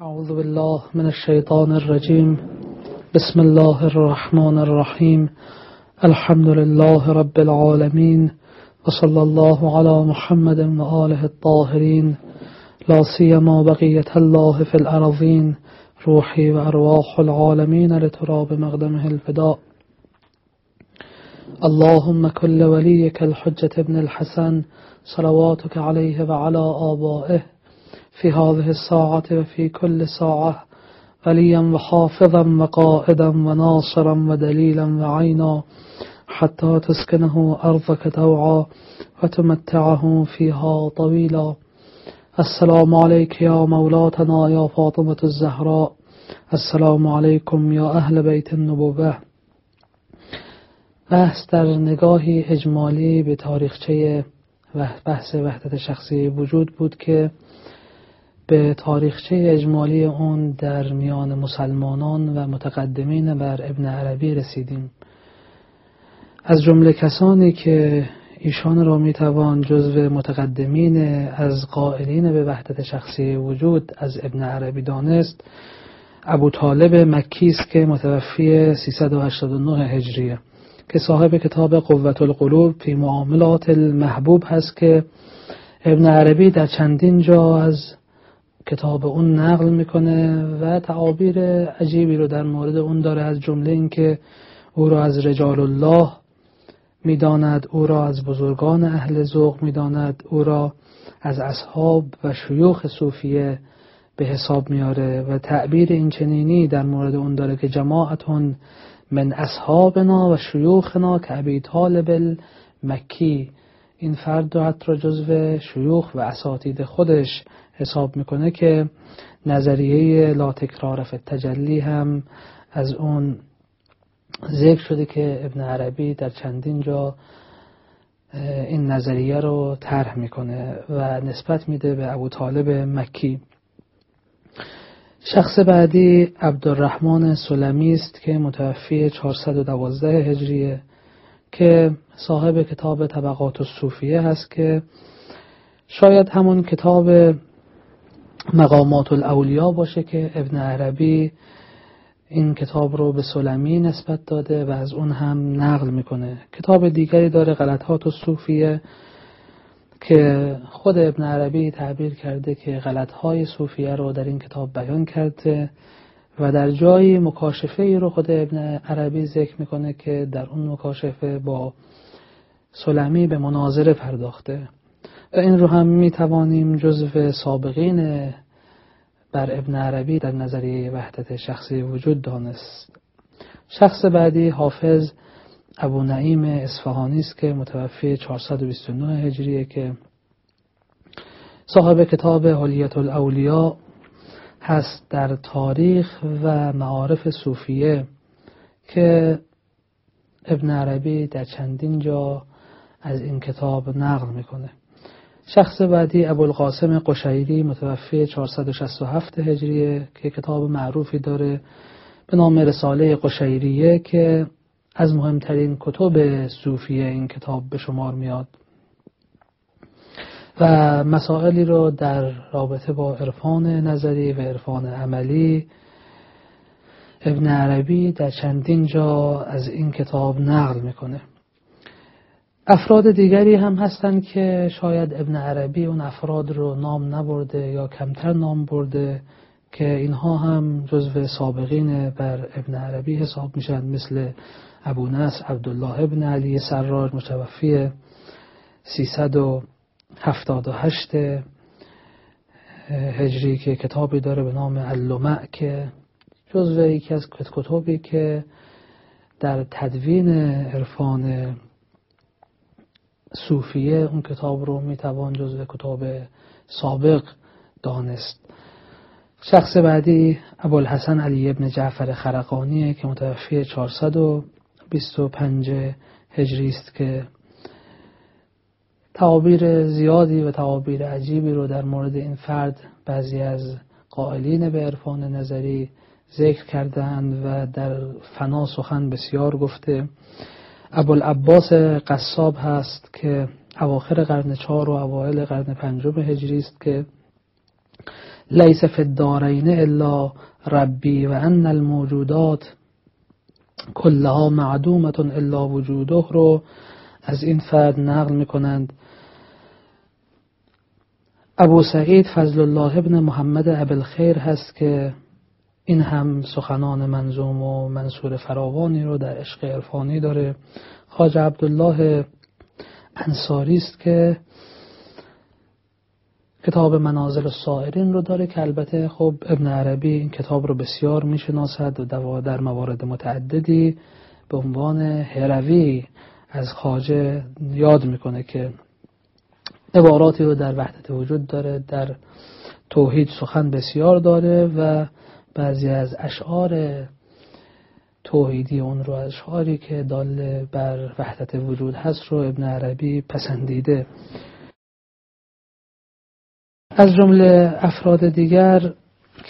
أعوذ بالله من الشيطان الرجيم. بسم الله الرحمن الرحيم. الحمد لله رب العالمين وصلى الله على محمد وآله الطاهرين. لا سيما بقية الله في الأرضين روحي وأرواح العالمين لتراب مقدمه الفداء. اللهم كل وليك الحجة ابن الحسن صلواتك عليه وعلى آبائه في هذه الساعة وفي كل ساعة وليا وحافظا وقائدا وناصرا ودليلا وعينا حتى تسكنه أرضك توعا وتمتعه فيها طويلا. السلام عليك يا مولاتنا يا فاطمة الزهراء. السلام عليكم يا أهل بيت النبوة. بحث در نگاهی اجمالی به تاریخچه بحث وحدت شخصی وجود بود که به تاریخچه اجمالی اون در میان مسلمانان و متقدمین بر ابن عربی رسیدیم. از جمله کسانی که ایشان را می‌توان جزو متقدمین از قائلین به وحدت شخصی وجود از ابن عربی دانست ابو طالب مکی است که متوفی 389 هجریه که صاحب کتاب قوت القلوب فی معاملات المحبوب هست که ابن عربی در چندین جا از کتاب اون نقل می‌کنه و تعابیر عجیبی رو در مورد اون داره از جمله اینکه او را از رجال الله می‌داند او را از بزرگان اهل ذوق می‌داند او را از اصحاب و شیوخ صوفیه به حساب میاره و تعبیر این چنینی در مورد اون داره که جماعتون من اصحابنا و شیوخنا که ابی طالب مکی این فرد رو حتی جزو شیوخ و اساتید خودش حساب می‌کنه که نظریه لا تکرار تجلی هم از اون ذکر شده که ابن عربی در چندین جا این نظریه رو طرح می‌کنه و نسبت میده به ابو طالب مکی. شخص بعدی عبدالرحمن سلمی است که متوفی 412 هجریه که صاحب کتاب طبقات الصوفیه هست که شاید همون کتاب مقامات الاولیا باشه که ابن عربی این کتاب رو به سلمی نسبت داده و از اون هم نقل می‌کنه. کتاب دیگری داره غلطات و صوفیه که خود ابن عربی تعبیر کرده که غلطهای صوفیه رو در این کتاب بیان کرده. و در جایی مکاشفه ای رو خود ابن عربی ذکر می‌کنه که در اون مکاشفه با سلمی به مناظره پرداخته. و این رو هم می توانیم جزو سابقین بر ابن عربی در نظریه وحدت شخصی وجود دانست. شخص بعدی حافظ ابو نعیم اصفهانی است که متوفی 429 هجریه که صاحب کتاب حلیت الاولیا هست در تاریخ و معارف صوفیه که ابن عربی در چندین جا از این کتاب نقل می‌کنه. شخص بعدی ابوالقاسم قشیری متوفی 467 هجریه که کتاب معروفی داره به نام رساله قشیریه که از مهمترین کتب صوفیه این کتاب به شمار میاد. و مسائلی رو در رابطه با عرفان نظری و عرفان عملی ابن عربی در چندین جا از این کتاب نقل می‌کنه. افراد دیگری هم هستند که شاید ابن عربی اون افراد رو نام نبرده یا کمتر نام برده که اینها هم جزو سابقین بر ابن عربی حساب میشن مثل ابو نصر عبدالله ابن علی سراج متوفی 378 هجری که کتابی داره به نام اللمع که جزو یکی از کتابی که در تدوین عرفان صوفیه اون کتاب رو می‌توان جزو کتاب سابق دانست. شخص بعدی ابوالحسن علی ابن جعفر خرقانیه که متوفی 425 هجری است که تعابیر زیادی و تعابیر عجیبی رو در مورد این فرد بعضی از قائلین به عرفان نظری ذکر کردند و در فنا سخن بسیار گفته. ابوالعباس قصاب هست که اواخر قرن چهار و اوایل قرن پنجم هجری است که لیس فی الدارین الا ربی و ان الموجودات کلها معدومت الا وجوده رو از این فرد نقل می‌کنند. ابو سعید فضل الله ابن محمد ابل خیر هست که این هم سخنان منظوم و منصور فراوانی رو در عشق عرفانی داره. خاج عبدالله انصاری است که کتاب منازل السائرین رو داره که البته خب ابن عربی این کتاب رو بسیار می‌شناسد و در موارد متعددی به عنوان هروی. از خاجه یاد می‌کنه که عباراتی رو در وحدت وجود داره در توحید سخن بسیار داره و بعضی از اشعار توحیدی اون رو اشعاری که دال بر وحدت وجود هست رو ابن عربی پسندیده. از جمله افراد دیگر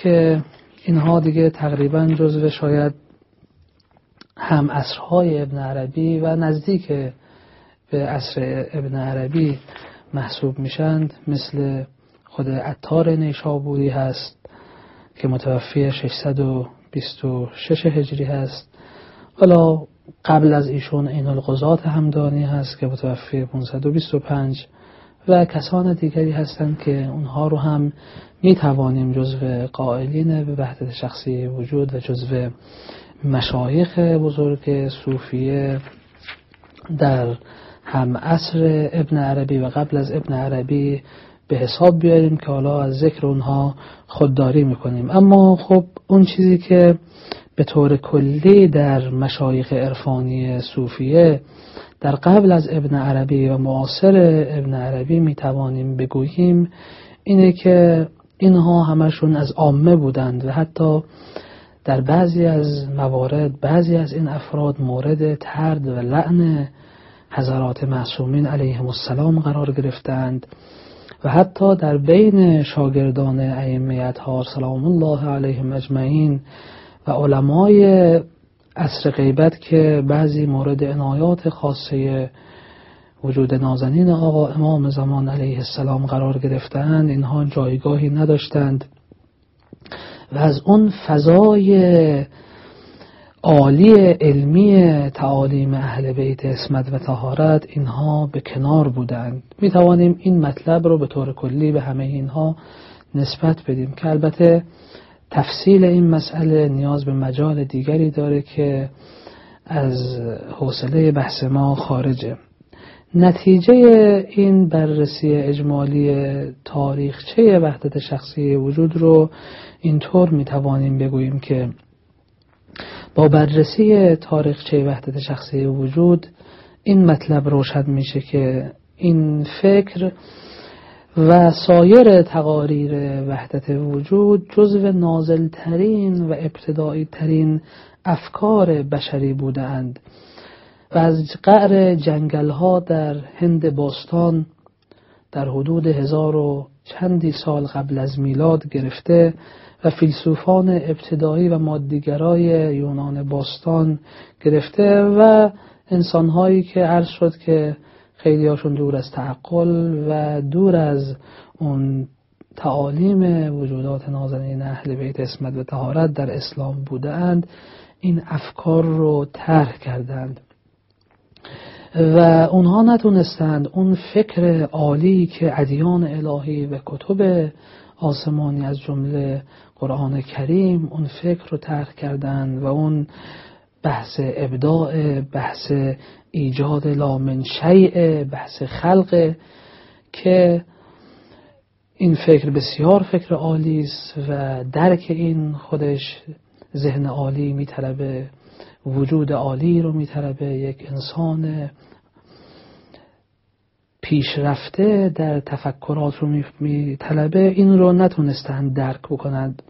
که اینها دیگه تقریبا جزو شاید هم اصرهای ابن عربی و نزدیک به عصر ابن عربی محسوب میشند. مثل خود عطار نیشابوری هست که متوفی 626 هجری هست. حالا قبل از ایشون این القضات همدانی هست که متوفی 525 و کسان دیگری هستند که اونها رو هم می توانیم جزو قائلین به وحدت شخصی وجود و جزو مشایخ بزرگ صوفیه در هم عصر ابن عربی و قبل از ابن عربی به حساب بیاریم که حالا از ذکر اونها خودداری می‌کنیم. اما خب اون چیزی که به طور کلی در مشایخ عرفانی صوفیه در قبل از ابن عربی و معاصر ابن عربی می توانیم بگوییم اینه که اینها همشون از عامه بودند و حتی در بعضی از موارد بعضی از این افراد مورد ترد و لعن حضرات معصومین علیهم السلام قرار گرفتند و حتی در بین شاگردان ائمه اطهار سلام الله علیهم اجمعین و علمای عصر غیبت که بعضی مورد عنایات خاصه وجود نازنین آقا امام زمان علیه السلام قرار گرفتند اینها جایگاهی نداشتند. و از اون فضای عالی علمی تعالیم اهل بیت اسمت و تهارت اینها به کنار بودند. می توانیم این مطلب رو به طور کلی به همه اینها نسبت بدیم که البته تفصیل این مسئله نیاز به مجال دیگری داره که از حوصله بحث ما خارجه. نتیجه این بررسی اجمالی تاریخچه وحدت شخصی وجود رو اینطور می‌توانیم بگوییم که با بررسی تاریخچه وحدت شخصی وجود این مطلب روشن میشه که این فکر و سایر تقاریر وحدت وجود جزو نازلترین و ابتدایی ترین افکار بشری بودند و از قعر جنگل ها در هند باستان در حدود هزار و چندی سال قبل از میلاد گرفته و فیلسوفان ابتدایی و مادیگرای یونان باستان گرفته و انسانهایی که عرض شد که خیلی هاشون دور از تعقل و دور از اون تعالیم وجودات نازنین اهل بیت اسمت و تهارت در اسلام بودند این افکار رو طرح کردند. و اونها نتونستند اون فکر عالی که ادیان الهی و کتب آسمانی از جمله قرآن کریم اون فکر رو طرح کردند و اون بحث ابداع بحث ایجاد لامن شیء بحث خلق که این فکر بسیار فکر عالی است و درک این خودش ذهن عالی میطلبه. وجود عالی رو میطلبه. یک انسان پیشرفته در تفکرات رو میطلبه. این رو نتونستند درک بکنند.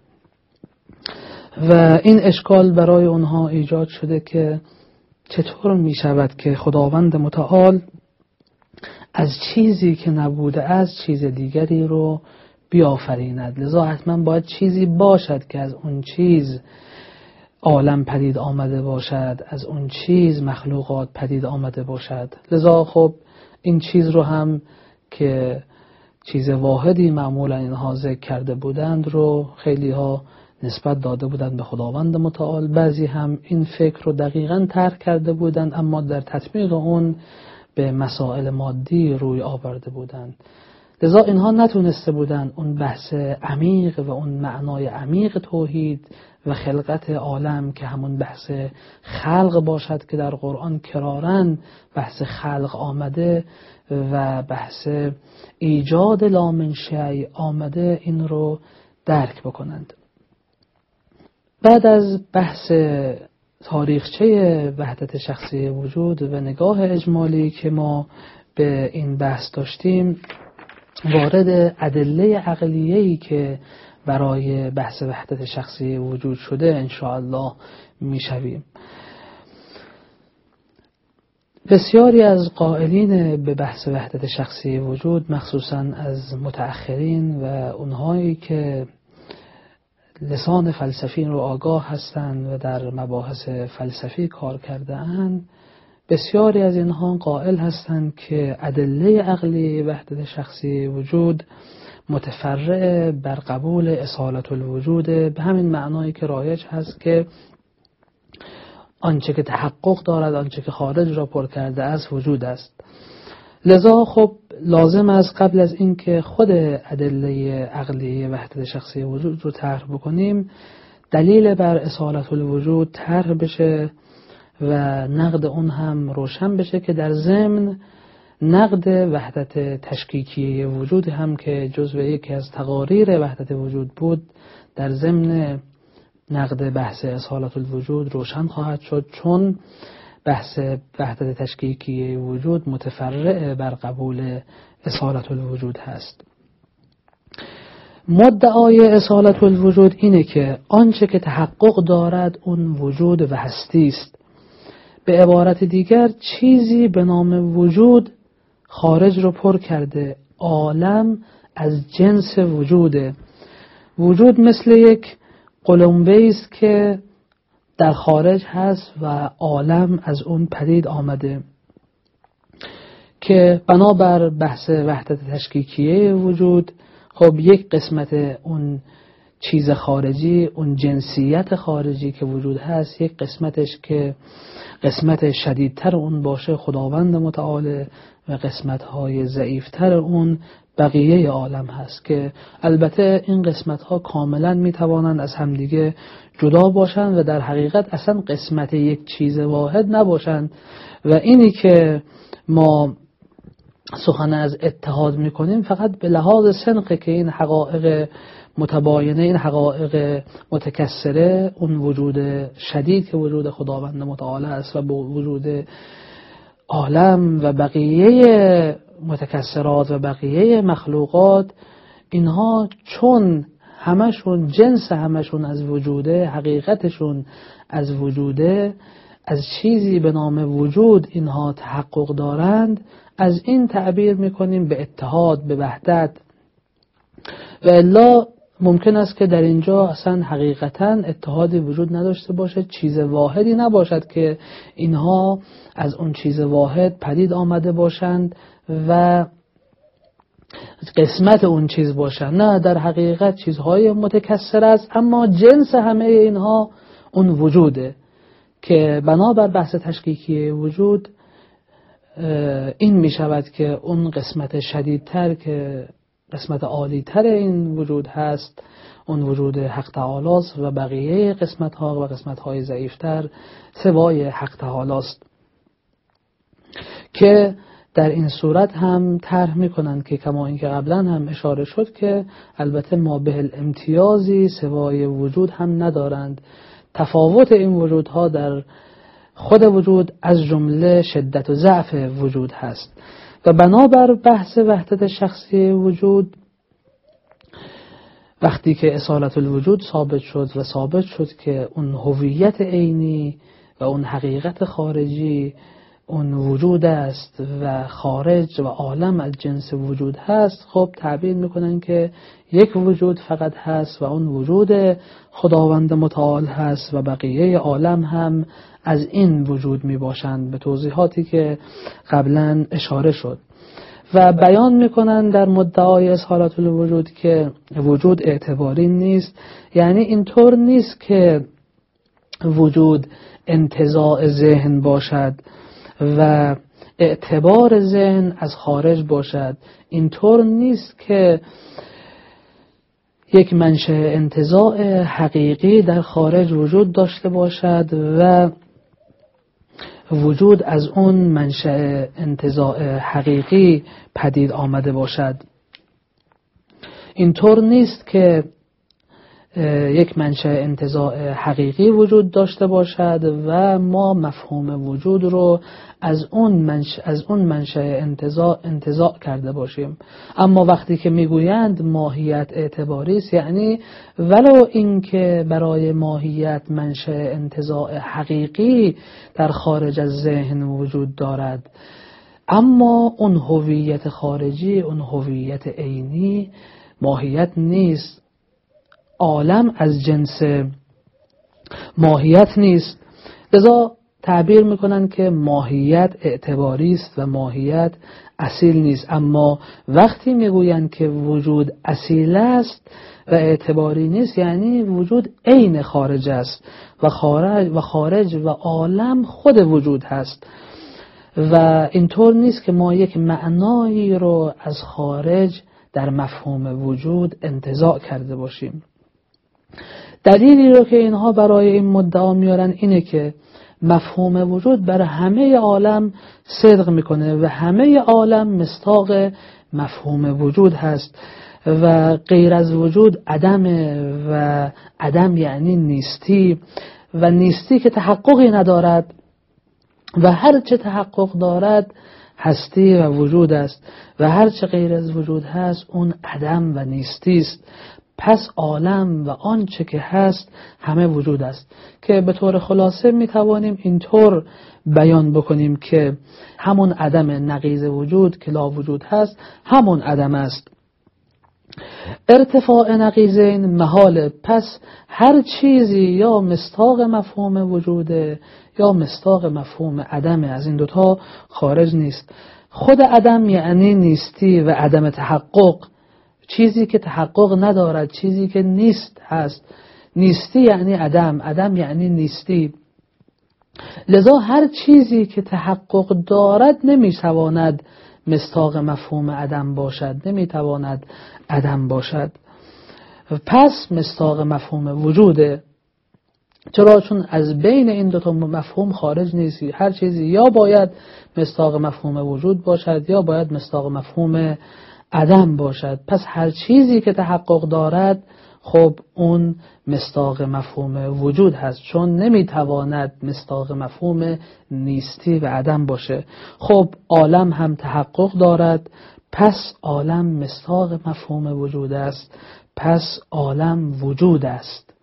و این اشکال برای اونها ایجاد شده که چطور می شود که خداوند متعال از چیزی که نبوده از چیز دیگری رو بیافریند. لذا حتما باید چیزی باشد که از اون چیز عالم پدید آمده باشد از اون چیز مخلوقات پدید آمده باشد. لذا خب این چیز رو هم که چیز واحدی معمولا اینها ذکر کرده بودند رو خیلی ها نسبت داده بودند به خداوند متعال. بعضی هم این فکر رو دقیقا ترک کرده بودند اما در تطبیق اون به مسائل مادی روی آورده بودند. لذا اینها نتونسته بودند اون بحث عمیق و اون معنای عمیق توحید و خلقت عالم که همون بحث خلق باشد که در قرآن کرارن بحث خلق آمده و بحث ایجاد لامنشی آمده این رو درک بکنند. بعد از بحث تاریخچه وحدت شخصی وجود و نگاه اجمالی که ما به این بحث داشتیم وارد ادله عقلیه‌ای که برای بحث وحدت شخصی وجود شده انشاءالله می‌شویم. بسیاری از قائلین به بحث وحدت شخصی وجود مخصوصا از متأخرین و اونهایی که لسان فلسفی رو آگاه هستند و در مباحث فلسفی کار کرده اند بسیاری از اینها قائل هستند که ادله عقلی وحدت شخصی وجود متفرع بر قبول اصالت الوجود. به همین معنایی که رایج هست که آنچه که تحقق دارد آنچه که خارج را پر کرده از وجود است. لذا خب لازم است قبل از اینکه خود ادله عقلی وحدت شخصی وجود رو طرح بکنیم دلیل بر اصالت الوجود طرح بشه. و نقد اون هم روشن بشه که در ضمن نقد وحدت تشکیکی وجود هم که جزو یکی از تقاریر وحدت وجود بود در ضمن نقد بحث اصالت الوجود روشن خواهد شد چون بحث وحدت تشکیکی وجود متفرع بر قبول اصالت الوجود هست. مدعای اصالت الوجود اینه که آنچه که تحقق دارد اون وجود و هستی است. به عبارت دیگر چیزی به نام وجود خارج رو پر کرده. عالم از جنس وجوده. وجود مثل یک قلمبه است که در خارج هست و عالم از اون پدید آمده. که بنابر بحث وحدت تشکیکیه وجود خب یک قسمت اون چیز خارجی اون جنسیت خارجی که وجود هست یک قسمتش که قسمت شدیدتر اون باشه خداوند متعال و قسمت های ضعیفتر اون بقیه عالم هست که البته این قسمت ها کاملا می توانند از همدیگه جدا باشند و در حقیقت اصلا قسمت یک چیز واحد نباشند. و اینی که ما سخن از اتحاد می‌کنیم فقط به لحاظ سنقه که این حقایق متباینه این حقایق متکسره اون وجود شدید که وجود خداوند متعال است و وجود عالم و بقیه متکسرات و بقیه مخلوقات اینها چون همشون جنس همشون از وجوده حقیقتشون از وجوده از چیزی به نام وجود اینها تحقق دارند از این تعبیر می‌کنیم به اتحاد به وحدت. و الا ممکن است که در اینجا اصلا حقیقتا اتحادی وجود نداشته باشد چیز واحدی نباشد که اینها از اون چیز واحد پدید آمده باشند و قسمت اون چیز باشند. نه در حقیقت چیزهای متکسر است اما جنس همه اینها اون وجوده که بنابر بحث تشکیکی وجود این می شود که اون قسمت شدیدتر که قسمت عالیتر این وجود هست اون وجود حق تعالی و بقیه قسمت ها و قسمت های ضعیفتر سوای حق تعالی است. که در این صورت هم طرح می‌کنند که کما اینکه قبلا هم اشاره شد که البته ما به امتیازی سوای وجود هم ندارند. تفاوت این وجودها در خود وجود از جمله شدت و ضعف وجود هست. و بنابر بحث وحدت شخصی وجود وقتی که اصالت الوجود ثابت شد و ثابت شد که اون هویت عینی و اون حقیقت خارجی اون وجود است و خارج و عالم از جنس وجود هست خب تعبیر می‌کنن که یک وجود فقط هست و اون وجود خداوند متعال هست و بقیه عالم هم از این وجود می باشند به توضیحاتی که قبلا اشاره شد. و بیان می‌کنن در مدعای اظهارات الوجود که وجود اعتباری نیست یعنی اینطور نیست که وجود انتظاع ذهن باشد. و اعتبار ذهن از خارج باشد. اینطور نیست که یک منشه انتظاع حقیقی در خارج وجود داشته باشد و وجود از اون منشأ انتظاع حقیقی پدید آمده باشد. اینطور نیست که یک منشأ انتظاع حقیقی وجود داشته باشد و ما مفهوم وجود رو از اون منش از اون منشأ انتزاع انتزاع کرده باشیم. اما وقتی که می‌گویند ماهیت اعتباری است یعنی ولو اینکه برای ماهیت منشأ انتزاع حقیقی در خارج از ذهن وجود دارد اما اون هویت خارجی اون هویت عینی ماهیت نیست. عالم از جنس ماهیت نیست. لذا تعبیر می‌کنن که ماهیت اعتباری است و ماهیت اصیل نیست. اما وقتی می‌گویند که وجود اصیل است و اعتباری نیست یعنی وجود عین خارج است و خارج و خارج و عالم خود وجود هست. و اینطور نیست که ما یک معنایی رو از خارج در مفهوم وجود انتزاع کرده باشیم. دلیلی رو که اینها برای این مدعا میارن اینه که مفهوم وجود برای همه عالم صدق می‌کنه و همه عالم مستاق مفهوم وجود هست و غیر از وجود عدم و عدم یعنی نیستی و نیستی که تحققی ندارد و هر چه تحقق دارد هستی و وجود است و هر چه غیر از وجود هست اون عدم و نیستی است. پس عالم و آنچه که هست همه وجود است. که به طور خلاصه می توانیم اینطور بیان بکنیم که همون عدم نقیز وجود که لا وجود هست همون عدم است. ارتفاع نقیزین محال پس هر چیزی یا مستاق مفهوم وجوده یا مستاق مفهوم عدم از این دوتا خارج نیست. خود عدم یعنی نیستی و عدم تحقق. چیزی که تحقق ندارد چیزی که نیست هست. نیستی یعنی عدم. عدم یعنی نیستی. لذا هر چیزی که تحقق دارد نمی‌تواند مستاق مفهوم عدم باشد. نمی‌تواند عدم باشد. پس مستاق مفهوم وجوده چرا؟ چون از بین این دو تا مفهوم خارج نیستی هر چیزی یا باید مستاق مفهوم وجود باشد یا باید مستاق مفهوم عدم باشد. پس هر چیزی که تحقق دارد خب اون مستاق مفهوم وجود هست. چون نمی‌تواند مستاق مفهوم نیستی و عدم باشه. خب عالم هم تحقق دارد. پس عالم مستاق مفهوم وجود است. پس عالم وجود است.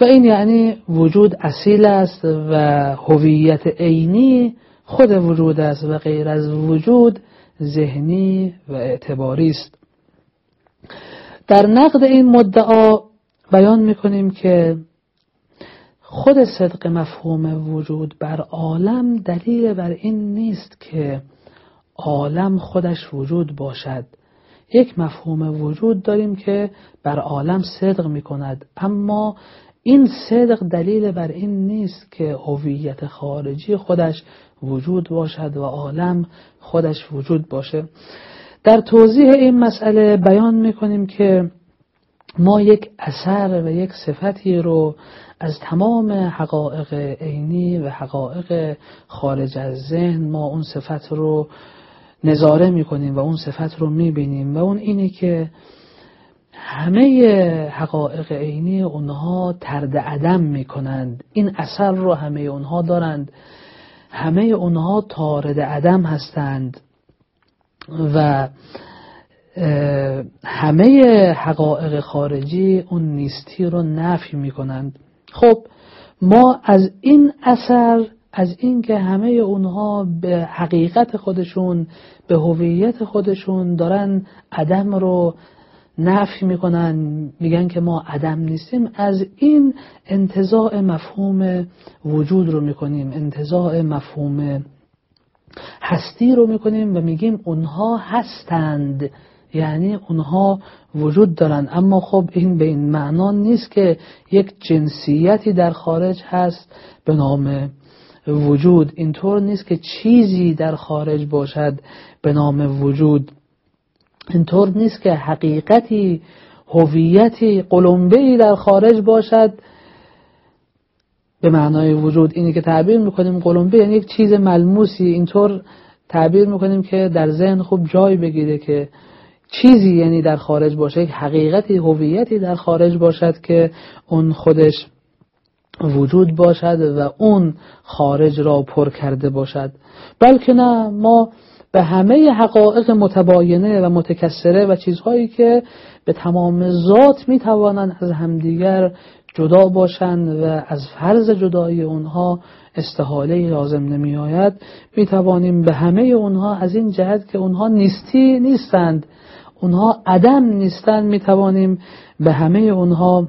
و این یعنی وجود اصیل است و هویت عینی خود وجود است و غیر از وجود ذهنی و اعتباری است. در نقد این مدعا بیان می‌کنیم که خود صدق مفهوم وجود بر عالم دلیل بر این نیست که عالم خودش وجود باشد. یک مفهوم وجود داریم که بر عالم صدق می کند اما این صدق دلیل بر این نیست که هویت خارجی خودش وجود باشد و عالم خودش وجود باشه. در توضیح این مسئله بیان می‌کنیم که ما یک اثر و یک صفتی رو از تمام حقایق عینی و حقایق خارج از ذهن ما اون صفت رو نظاره می‌کنیم و اون صفت رو می‌بینیم و اون اینه که همه حقایق عینی اونها ترد عدم می‌کنند. این اثر رو همه اونها دارند. همه اونها تارد عدم هستند. و همه حقایق خارجی اون نیستی رو نفی می‌کنند. خب ما از این اثر از اینکه همه اونها به حقیقت خودشون به هویت خودشون دارن عدم رو نفی می‌کنن میگن که ما عدم نیستیم. از این انتظاع مفهوم وجود رو می‌کنیم انتظاع مفهوم هستی رو می‌کنیم و میگیم اونها هستند یعنی اونها وجود دارن. اما خب این به این معنا نیست که یک جنسیتی در خارج هست به نام وجود. اینطور نیست که چیزی در خارج باشد به نام وجود. اینطور نیست که حقیقتی هویتی قلمبه در خارج باشد. به معنای وجود اینی که تعبیر می‌کنیم قلمبه یعنی یک چیز ملموسی. اینطور تعبیر می‌کنیم که در ذهن خوب جای بگیره که چیزی یعنی در خارج باشه یک حقیقتی هویتی در خارج باشد که اون خودش وجود باشد و اون خارج را پر کرده باشد. بلکه نه ما به همه حقایق متباینه و متکسره و چیزهایی که به تمام ذات می‌توانند از همدیگر جدا باشند و از فرض جدایی اونها استحاله لازم نمی آید می توانیم به همه اونها از این جهت که اونها نیستی نیستند اونها عدم نیستند می توانیم به همه اونها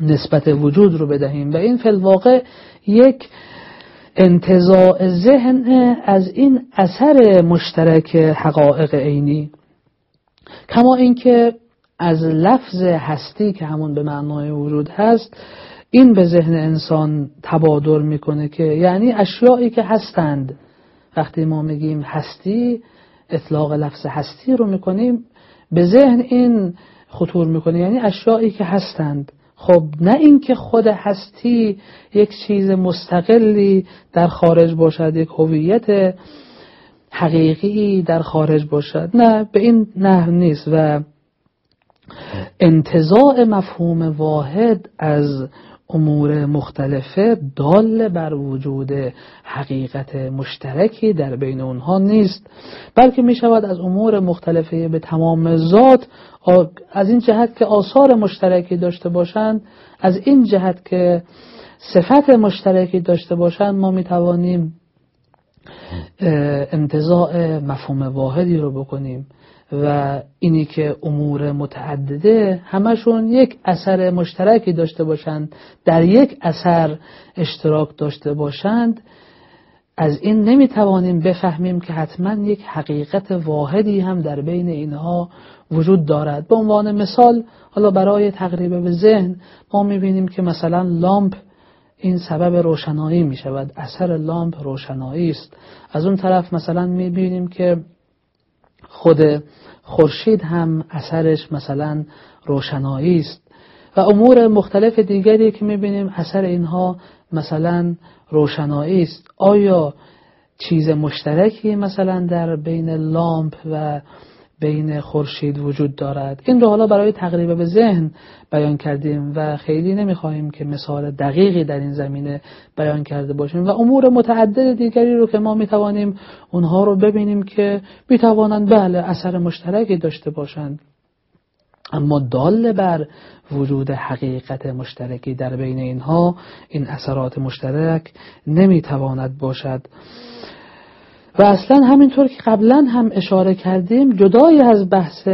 نسبت وجود رو بدهیم. و این فلواقع یک انتظاع ذهن از این اثر مشترک حقایق عینی. کما اینکه از لفظ هستی که همون به معنای وجود هست این به ذهن انسان تبادر می‌کنه که یعنی اشیایی که هستند. وقتی ما میگیم هستی اطلاق لفظ هستی رو می‌کنیم به ذهن این خطور می‌کنه. یعنی اشیایی که هستند. خب نه اینکه خود هستی یک چیز مستقلی در خارج باشد یک هویت حقیقی در خارج باشد. نه به این نه نیست و انتظاع مفهوم واحد از امور مختلفه دال بر وجود حقیقت مشترکی در بین اونها نیست بلکه می شود از امور مختلفه به تمام ذات از این جهت که آثار مشترکی داشته باشند از این جهت که صفت مشترکی داشته باشند ما می توانیم انتظاع مفهوم واحدی رو بکنیم. و اینی که امور متعدده همشون یک اثر مشترکی داشته باشند در یک اثر اشتراک داشته باشند. از این نمی‌توانیم بفهمیم که حتما یک حقیقت واحدی هم در بین اینها وجود دارد. به عنوان مثال حالا برای تقریب به ذهن ما می‌بینیم که مثلا لامپ این سبب روشنایی می شود اثر لامپ روشنایی است. از اون طرف مثلا می‌بینیم که خود خورشید هم اثرش مثلا روشنایی است. و امور مختلف دیگری که می‌بینیم اثر اینها مثلا روشنایی است. آیا چیز مشترکی مثلا در بین لامپ و بین خورشید وجود دارد. این رو حالا برای تقریب به ذهن بیان کردیم و خیلی نمی‌خواهیم که مثال دقیقی در این زمینه بیان کرده باشیم و امور متعدد دیگری رو که ما می‌توانیم اونها رو ببینیم که می‌توانند بله اثر مشترکی داشته باشند. اما دال بر وجود حقیقت مشترکی در بین اینها این اثرات مشترک نمی‌تواند باشد. و اصلا همینطور که قبلا هم اشاره کردیم جدای از بحث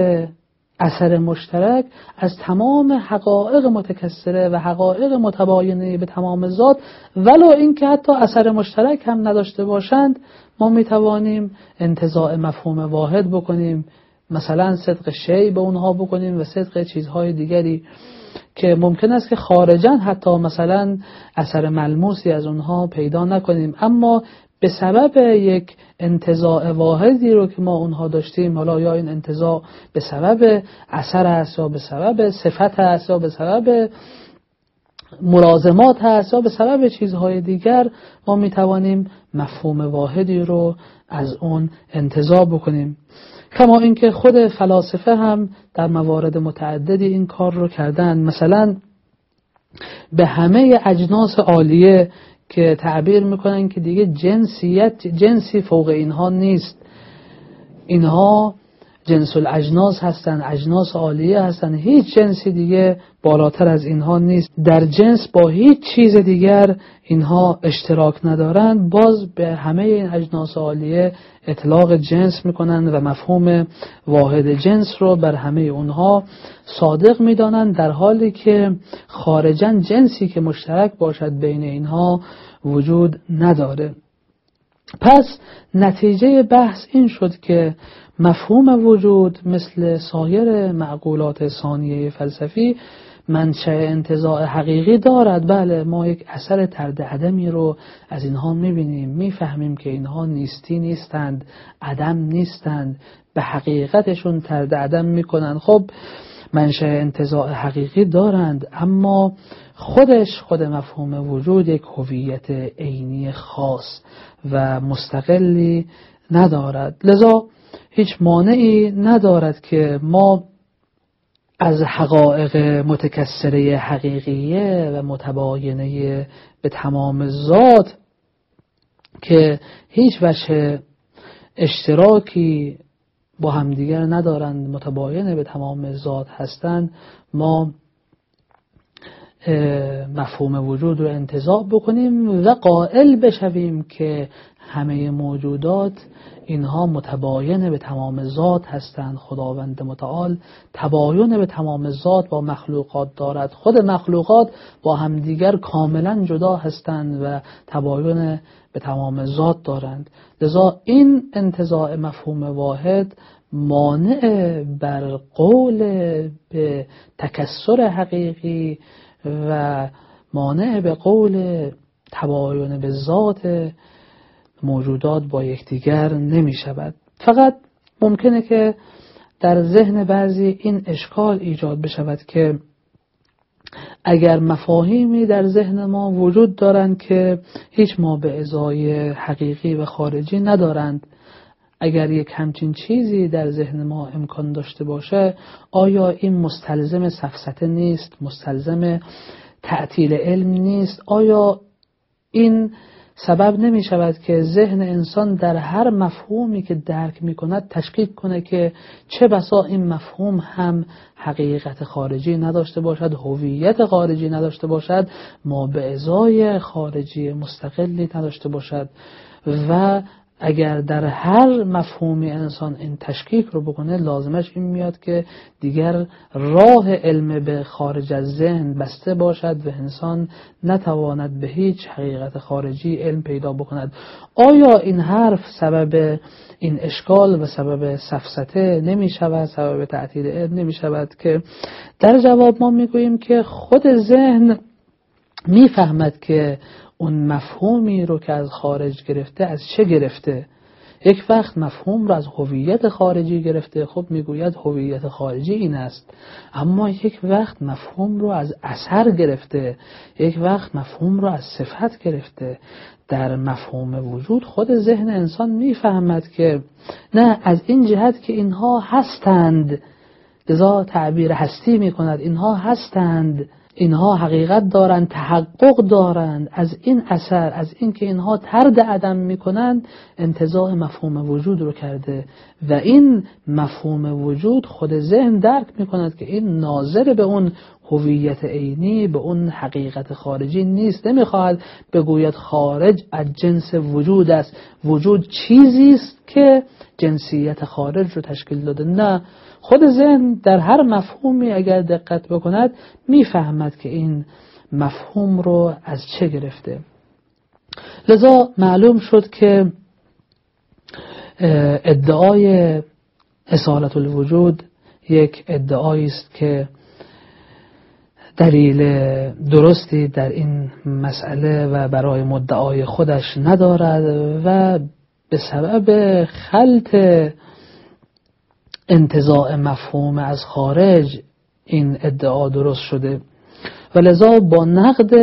اثر مشترک از تمام حقایق متکسره و حقایق متباینه به تمام ذات ولو اینکه حتی اثر مشترک هم نداشته باشند ما می توانیم انتظاع مفهوم واحد بکنیم مثلا صدق شی به اونها بکنیم و صدق چیزهای دیگری که ممکن است که خارجا حتی مثلا اثر ملموسی از اونها پیدا نکنیم. اما به سبب یک انتظاع واحدی رو که ما اونها داشتیم حالا یا این انتظاع به سبب اثر است یا به سبب صفت است یا به سبب ملازمات هست یا به سبب چیزهای دیگر ما می توانیم مفهوم واحدی رو از اون انتظاع بکنیم. کما اینکه خود فلاسفه هم در موارد متعددی این کار رو کردن. مثلا به همه اجناس عالیه که تعبیر می‌کنن که دیگه جنسیت جنسی فوق اینها نیست. اینها جنس الاجناس هستن اجناس عالیه هستن. هیچ جنسی دیگه بالاتر از اینها نیست. در جنس با هیچ چیز دیگر اینها اشتراک ندارند باز به همه این اجناس عالیه اطلاق جنس می‌کنند و مفهوم واحد جنس رو بر همه اونها صادق می‌دانند در حالی که خارجا جنسی که مشترک باشد بین اینها وجود نداره. پس نتیجه بحث این شد که مفهوم وجود مثل سایر معقولات ثانیه فلسفی منشأ انتظاع حقیقی دارد. بله ما یک اثر ترد عدمی رو از اینها می‌بینیم می‌فهمیم که اینها نیستی نیستند عدم نیستند به حقیقتشون ترد عدم می‌کنند خب منشأ انتظاع حقیقی دارند اما خودش خود مفهوم وجود یک هویت عینی خاص و مستقلی ندارد. لذا هیچ مانعی ندارد که ما از حقایق متکسره حقیقیه و متباینه به تمام ذات که هیچ وجه اشتراکی با همدیگر ندارند متباینه به تمام ذات هستند. ما مفهوم وجود رو انتظار بکنیم و قائل بشویم که همه موجودات اینها متباین به تمام ذات هستند. خداوند متعال تباین به تمام ذات با مخلوقات دارد. خود مخلوقات با همدیگر کاملا جدا هستند و تباین به تمام ذات دارند. لذا این انتزاع مفهوم واحد مانع بر قول به تکسر حقیقی و مانع به قول تباین به ذات موجودات با یکدیگر نمی شود فقط ممکنه که در ذهن بعضی این اشکال ایجاد بشود که اگر مفاهیمی در ذهن ما وجود دارند که هیچ ما به ازای حقیقی و خارجی ندارند اگر یک همچین چیزی در ذهن ما امکان داشته باشه آیا این مستلزم سفسته نیست مستلزم تعطیل علم نیست؟ آیا این سبب نمی شود که ذهن انسان در هر مفهومی که درک می کند تشکیک کنه که چه بسا این مفهوم هم حقیقت خارجی نداشته باشد هویت خارجی نداشته باشد ما به ازای خارجی مستقلی نداشته باشد. و اگر در هر مفهومی انسان این تشکیک رو بکنه لازمش این میاد که دیگر راه علم به خارج از ذهن بسته باشد و انسان نتواند به هیچ حقیقت خارجی علم پیدا بکند. آیا این حرف سبب این اشکال و سبب سفسته نمی شود سبب تعطیل علم نمی شود که در جواب ما می‌گوییم که خود ذهن می‌فهمد که اون مفهومی رو که از خارج گرفته از چه گرفته؟ یک وقت مفهوم رو از هویت خارجی گرفته. خب می‌گوید هویت خارجی این است. اما یک وقت مفهوم رو از اثر گرفته. یک وقت مفهوم رو از صفت گرفته. در مفهوم وجود خود ذهن انسان می‌فهمد که نه از این جهت که اینها هستند. لذا تعبیر هستی می‌کند. اینها هستند. اینها حقیقت دارند تحقق دارند. از این اثر از اینکه اینها ترد عدم می‌کنند انتظاع مفهوم وجود رو کرده. و این مفهوم وجود خود ذهن درک می‌کند که این ناظر به اون هویت عینی به اون حقیقت خارجی نیست. نمی‌خواهد بگوید خارج از جنس وجود است. وجود چیزی است که جنسیت خارج رو تشکیل داده. نه. خود ذهن در هر مفهومی اگر دقت بکند می‌فهمد که این مفهوم رو از چه گرفته. لذا معلوم شد که ادعای اصالت الوجود یک ادعایی است که دلیل درستی در این مسئله و برای مدعای خودش ندارد و به سبب خلط انتظاع مفهوم از خارج این ادعا درست شده. و لذا با نقد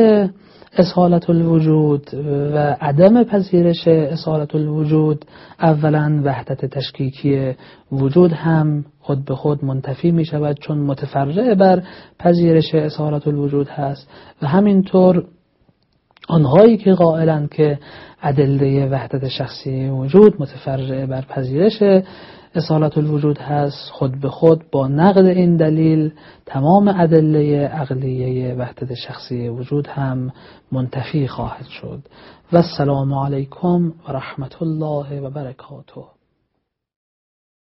اصالت الوجود و عدم پذیرش اصالت الوجود اولا وحدت تشکیکی وجود هم خود به خود منتفی می شود چون متفرع بر پذیرش اصالت الوجود هست. و همینطور آنهایی که قائلند که ادله وحدت شخصی وجود متفرع بر پذیرش اصالت الوجود هست خود به خود با نقد این دلیل تمام ادله عقلیه وحدت شخصی وجود هم منتفی خواهد شد. و السلام علیکم و رحمت الله و برکاته.